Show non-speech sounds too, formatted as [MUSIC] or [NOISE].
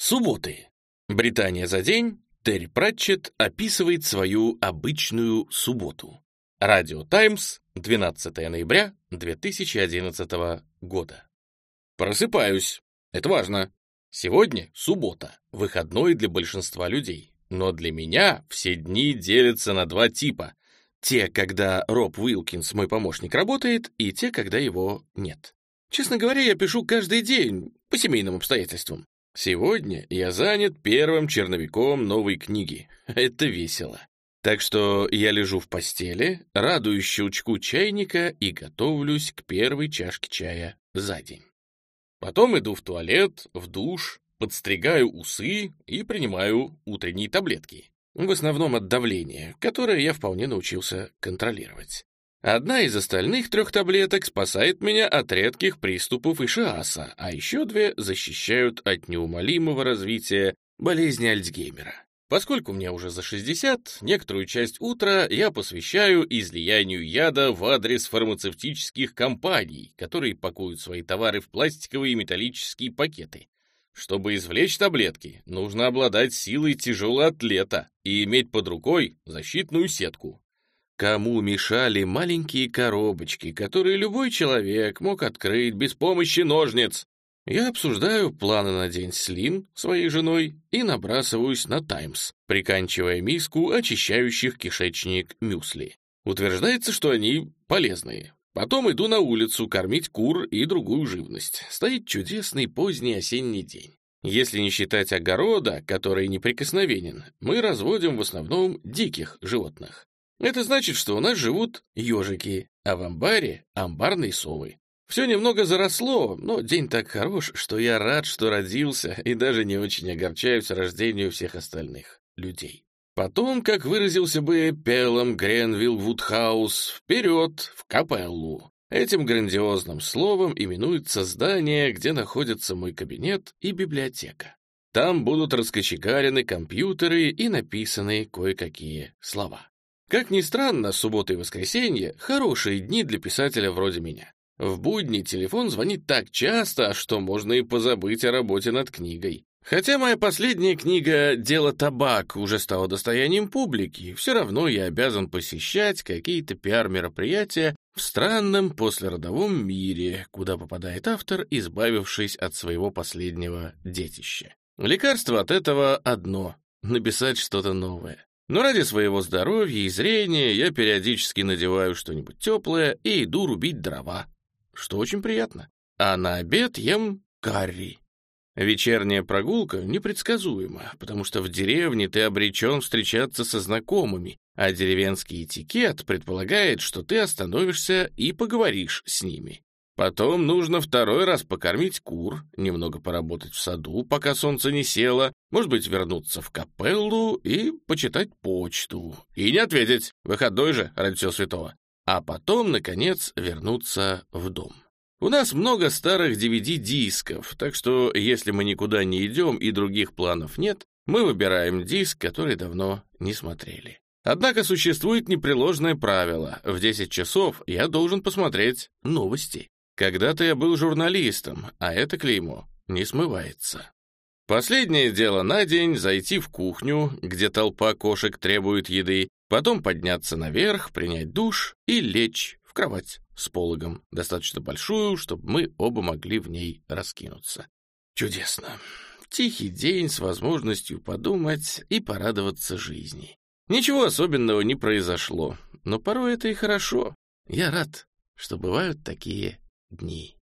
Субботы. Британия за день. Терри Пратчетт описывает свою обычную субботу. Радио Таймс, 12 ноября 2011 года. Просыпаюсь. Это важно. Сегодня суббота, выходной для большинства людей. Но для меня все дни делятся на два типа. Те, когда Роб Уилкинс, мой помощник, работает, и те, когда его нет. Честно говоря, я пишу каждый день, по семейным обстоятельствам. Сегодня я занят первым черновиком новой книги. [LAUGHS] Это весело. Так что я лежу в постели, радуюсь щелчку чайника и готовлюсь к первой чашке чая за день. Потом иду в туалет, в душ, подстригаю усы и принимаю утренние таблетки. В основном от давления, которое я вполне научился контролировать. Одна из остальных трех таблеток спасает меня от редких приступов ишиаса, а еще две защищают от неумолимого развития болезни Альцгеймера. Поскольку мне уже за 60, некоторую часть утра я посвящаю излиянию яда в адрес фармацевтических компаний, которые пакуют свои товары в пластиковые и металлические пакеты. Чтобы извлечь таблетки, нужно обладать силой тяжелого атлета и иметь под рукой защитную сетку, Кому мешали маленькие коробочки, которые любой человек мог открыть без помощи ножниц? Я обсуждаю планы на день с Лин, своей женой, и набрасываюсь на Таймс, приканчивая миску очищающих кишечник мюсли. Утверждается, что они полезные. Потом иду на улицу кормить кур и другую живность. Стоит чудесный поздний осенний день. Если не считать огорода, который неприкосновенен, мы разводим в основном диких животных. Это значит, что у нас живут ежики, а в амбаре — амбарные совы. Все немного заросло, но день так хорош, что я рад, что родился, и даже не очень огорчаюсь рождению всех остальных людей. Потом, как выразился бы Пелом Гренвилл Вудхаус, вперед, в капеллу. Этим грандиозным словом именуется здание, где находится мой кабинет и библиотека. Там будут раскочегарены компьютеры и написаны кое-какие слова. Как ни странно, суббота и воскресенье — хорошие дни для писателя вроде меня. В будни телефон звонит так часто, что можно и позабыть о работе над книгой. Хотя моя последняя книга «Дело табак» уже стала достоянием публики, все равно я обязан посещать какие-то пиар-мероприятия в странном послеродовом мире, куда попадает автор, избавившись от своего последнего детища. Лекарство от этого одно — написать что-то новое. Но ради своего здоровья и зрения я периодически надеваю что-нибудь теплое и иду рубить дрова, что очень приятно. А на обед ем карри. Вечерняя прогулка непредсказуема, потому что в деревне ты обречен встречаться со знакомыми, а деревенский этикет предполагает, что ты остановишься и поговоришь с ними. Потом нужно второй раз покормить кур, немного поработать в саду, пока солнце не село, может быть, вернуться в капеллу и почитать почту. И не ответить, выходной же, ради всего святого. А потом, наконец, вернуться в дом. У нас много старых DVD-дисков, так что если мы никуда не идем и других планов нет, мы выбираем диск, который давно не смотрели. Однако существует непреложное правило. В 10 часов я должен посмотреть новости. Когда-то я был журналистом, а это клеймо не смывается. Последнее дело на день — зайти в кухню, где толпа кошек требует еды, потом подняться наверх, принять душ и лечь в кровать с пологом, достаточно большую, чтобы мы оба могли в ней раскинуться. Чудесно. Тихий день с возможностью подумать и порадоваться жизни. Ничего особенного не произошло, но порой это и хорошо. Я рад, что бывают такие дни.